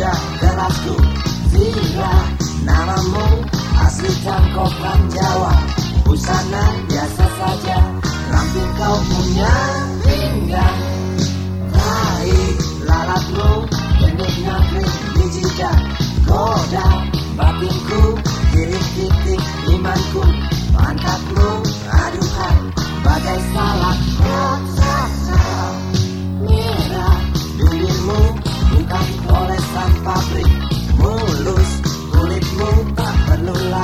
saja derasku namamu asli kau panjang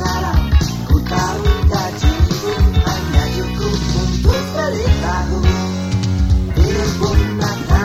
Ku tahu gaji pun hanya cukup untuk beli tahu ilmu pun makan